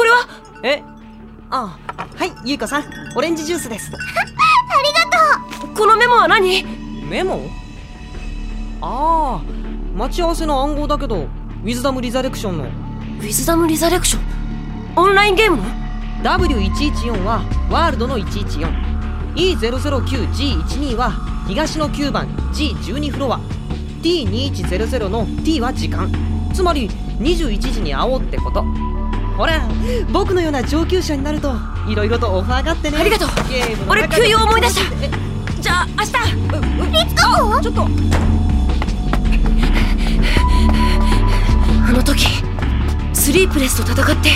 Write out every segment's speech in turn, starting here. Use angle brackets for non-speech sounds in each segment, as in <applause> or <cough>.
これは？え？あはいゆいこさん。オレンジジュースです。<laughs> このメモは何？メモ？ああ待ち合わせの暗号だけどウィズダム・リザレクションの。ウィズダム・リザレクション？オンラインゲームの？W114 はワールドの 114E009G12 は東の9番 G12 フロア。T2100 の T は時間。つまり21時に会おうってことほら僕のような上級者になるといろいろとオファーがあってね。ありがとう。俺中で。休養思い出した。えじゃあ明日。リツコちょっと。あの時スリープレスと戦って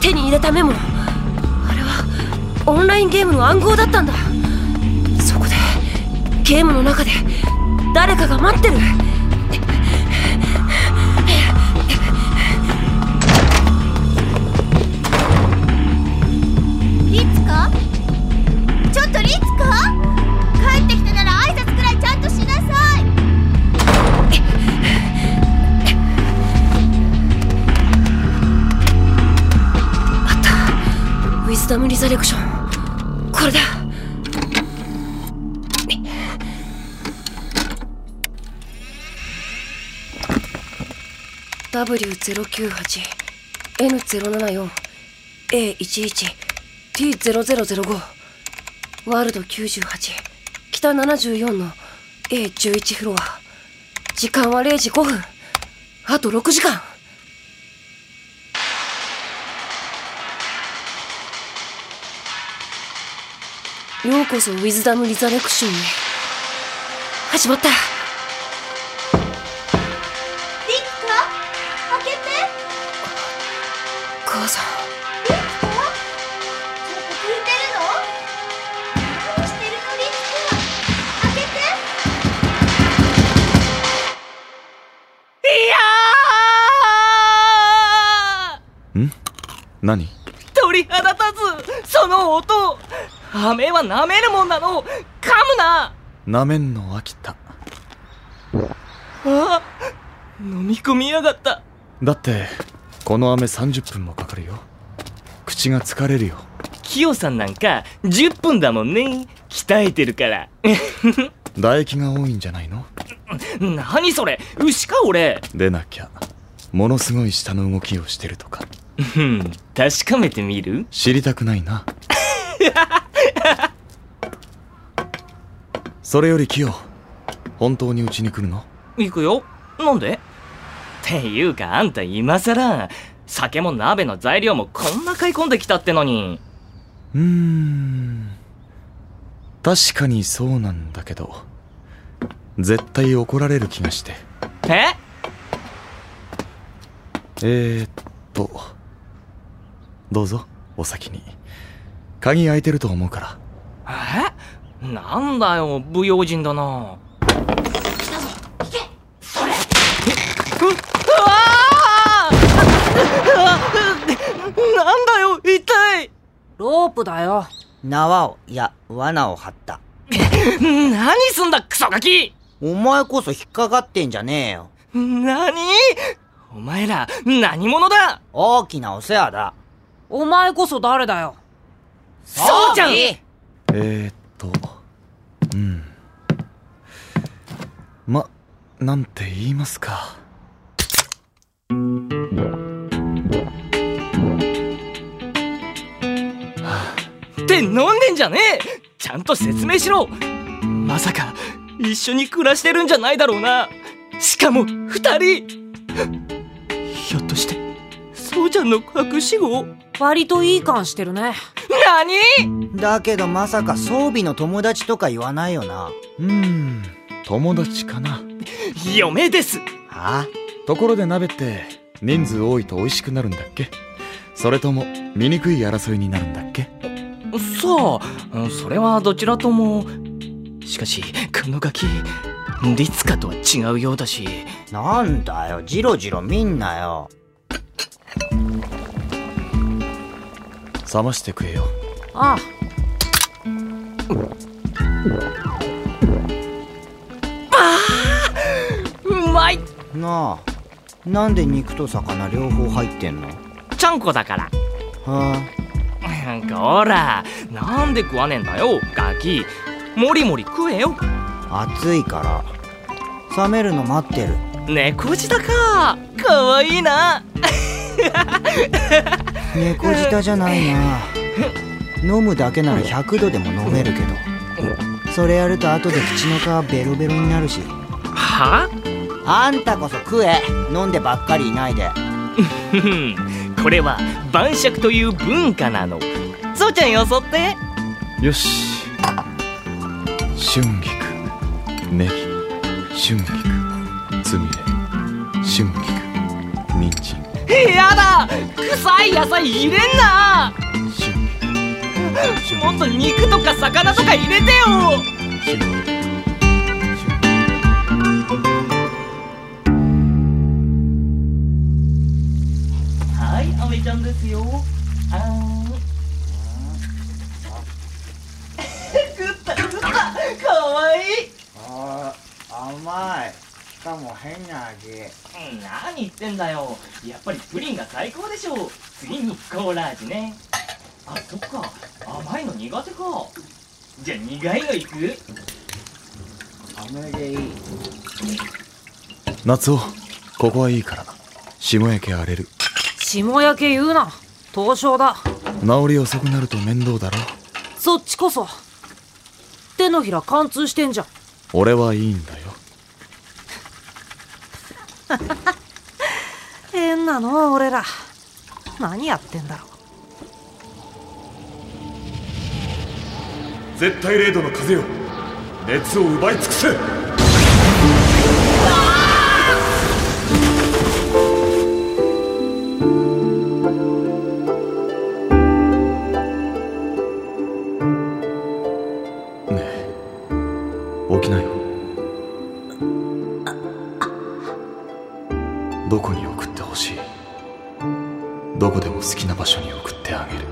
手に入れたメモ。あれはオンラインゲームの暗号だったんだ。そこでゲームの中で誰かが待ってるダム・リザレクション。これだ。W098N074A11T0005 ワールド98北74の A11 フロア。時間は0時5分。あと6時間。ようこそウィズダム・リザレクションへ。始まった。リツコ開けて。母さん。リツコちょっと聞いてるの？何してるの？リツコ開けて。いやん？何？鳥肌立つ。その音飴は舐めるもんなの。噛むな。なめんの飽きた。あ飲み込みやがった。だってこの飴30分もかかるよ。口が疲れるよ。キヨさんなんか10分だもんね。鍛えてるから。<laughs> 唾液が多いんじゃないの？何それ。牛か俺。でなきゃ。ものすごい舌の動きをしてるとか。うん確かめてみる。知りたくないな <laughs> それよりキヨ本当にうちに来るの？行くよ。なんで？っていうかあんた今さら酒も鍋の材料もこんな買い込んできたってのに。うーん確かにそうなんだけど絶対怒られる気がして。え？えー、っとどうぞお先に。鍵開いてると思うから。え？なんだよ不用心だな。<laughs> なんだよ一体ロープだよ。縄を、いや、罠を張った。<laughs> 何すんだクソガキ。お前こそ引っかかってんじゃねえよ。何？お前ら何者だ？大きなお世話だ。お前こそ誰だよ。そうじゃん。えー、っとうんまなんて言いますか。って飲んでんじゃねえ。ちゃんと説明しろ。まさか一緒に暮らしてるんじゃないだろうな。しかも二人。ひょっとしてそうちゃんの隠し子割といい感してるね。何？だけどまさか装備の友達とか言わないよな。うーん。友達かな嫁です。はところで鍋って人数多いと美味しくなるんだっけ？それとも醜い争いになるんだっけ？さあそれはどちらとも。しかしこのガキリツカとは違うようだし。なんだよ、ジロジロ見んなよ。冷まして食えよ。あ。うなあ、なんで肉と魚両方入ってんの？ちゃんこだから。はこらなんで食わねえんだよガキ。もりもり食えよ。あ暑いから。冷めるの待ってる。猫舌か。かわいいな。猫舌じゃないな。飲むだけなら100度でも飲めるけど。それやると後で口の皮ベロベロになるし。はあ？んたこそ食え。飲んでばっかりいないで。<laughs> これは晩酌という文化なの。そうちゃんよそって。よし。春菊。ネギ。春菊。つみれ。春菊。人参。やだ。臭い野菜入れんな。春菊。もっと肉とか魚とか入れてよですよ。あー。食った。食った。かわいい。あ甘い。しかも変な味。うん何言ってんだよ。やっぱりプリンが最高でしょ次にコーラ味ね。あそっか。甘いの苦手か。じゃあ苦いのいく？飴でいい。夏男ここはいいから霜焼け荒れる霜焼け言うな。凍傷だ。治り遅くなると面倒だろ。そっちこそ。手のひら貫通してんじゃん。俺はいいんだよ。<laughs> 変なの俺ら。何やってんだろ絶対零度の風よ。熱を奪い尽くせ起きなよどこに送ってほしい？どこでも好きな場所に送ってあげる。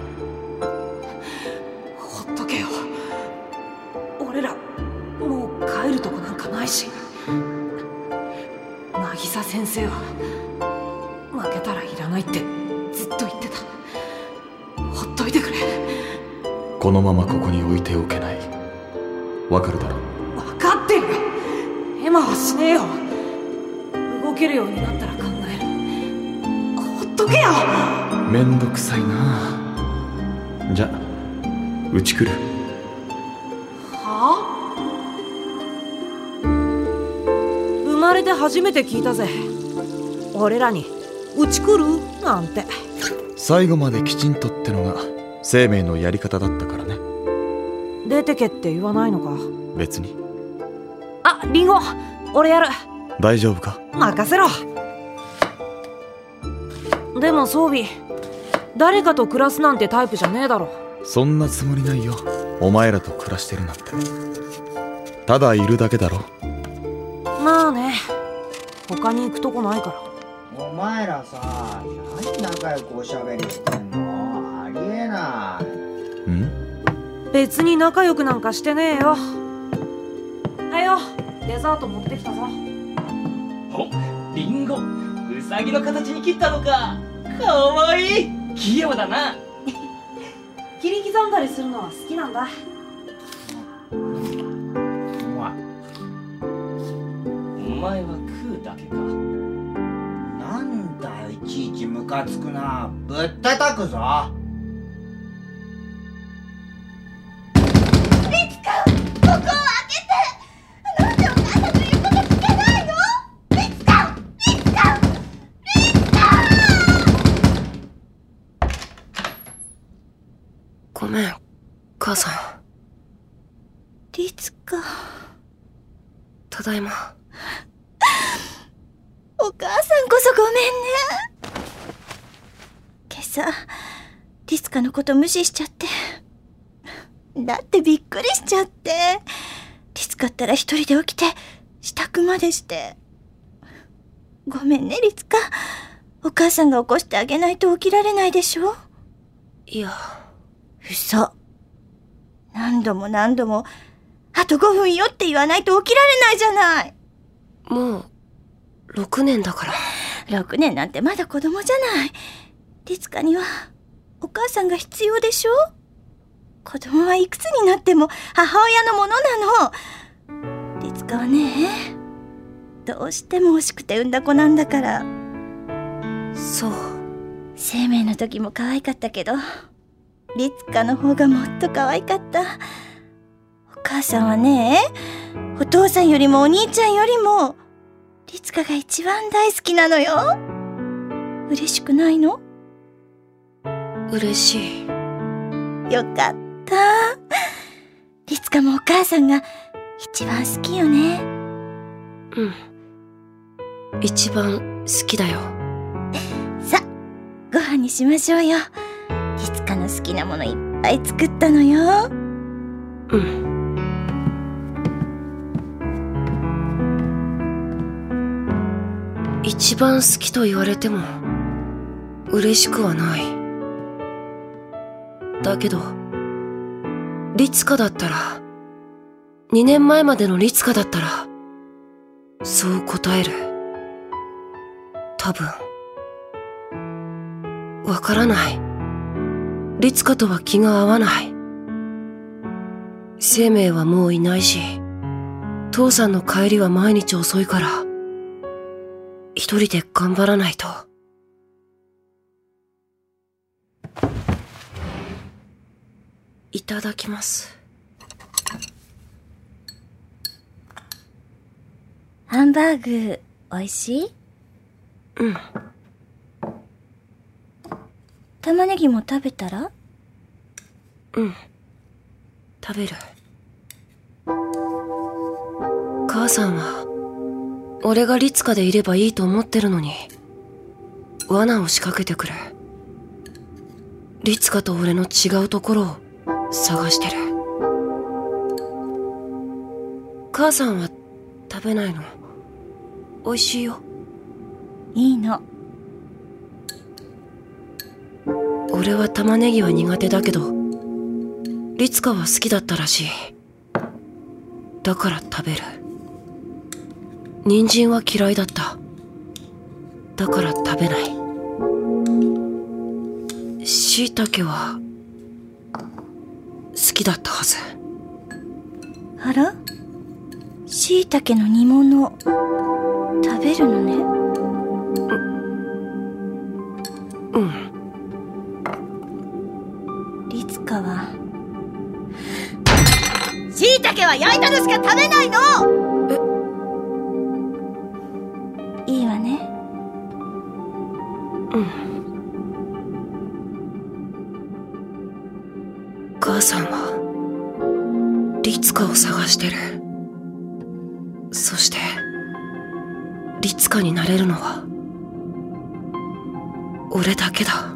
ほっとけよ。俺らもう帰るとこなんかないし。渚先生は負けたらいらないってずっと言ってた。ほっといてくれ。このままここに置いておけない。わかるだろ分かってるよエマはしねえよ。動けるようになったら考える。ほっとけよ。めんどくさいな。じゃうち来る。はあ？生まれて初めて聞いたぜ。俺らにうち来る？なんて。最後まできちんとってのが生命のやり方だったからね。出てけって言わないのか？別にあリンゴ俺やる。大丈夫か？任せろ。でも装備誰かと暮らすなんてタイプじゃねえだろ。そんなつもりないよ。お前らと暮らしてるなんて。ただいるだけだろ。まあね。他に行くとこないから。お前らさ何仲良くおしゃべりしてんの？ありえない。ん？別に仲良くなんかしてねえよはよ。デザート持ってきたぞ。おリンゴ。ウサギの形に切ったのか。かわいい。器用だな。<laughs> 切り刻んだりするのは好きなんだ。お前。は食うだけか。なんだよいちいちムカつくな。ぶったたくぞだいま。お母さんこそごめんね。今朝リツカのこと無視しちゃって。だってびっくりしちゃって。リツカったら一人で起きて支度までして。ごめんねリツカ。お母さんが起こしてあげないと起きられないでしょ。いや。嘘。何度も何度もあと5分よって言わないと起きられないじゃない。もう6年だから。6年なんてまだ子供じゃない。リツカには、お母さんが必要でしょ？子供はいくつになっても母親のものなの。律香はねどうしても欲しくて産んだ子なんだから。そう。生命の時も可愛かったけど律香の方がもっと可愛かった。お母さんはねお父さんよりもお兄ちゃんよりも律香が一番大好きなのよ。嬉しくないの？嬉しい。よかった。律香もお母さんが一番好きよね。うん。一番好きだよ。さご飯にしましょうよ。律香の好きなものいっぱい作ったのよ。うん一番好きと言われても嬉しくはない。だけど律香だったら2年前までの律香だったらそう答える。多分わからない。律香とは気が合わない。生命はもういないし父さんの帰りは毎日遅いから一人で頑張らないと。いただきます。ハンバーグ美味しい？うん。玉ねぎも食べたら？うん。食べる。母さんは俺が律香でいればいいと思ってるのに罠を仕掛けてくる律香と俺の違うところを探してる。母さんは食べないの？美味しいよ。いいの。俺は玉ねぎは苦手だけど律香は好きだったらしい。だから食べる人参は嫌いだった。だから食べない。椎茸は好きだったはず。あら？椎茸の煮物食べるのね？うん。律香は。椎茸は焼いたのしか食べないのしてる。そして律香になれるのは俺だけだ。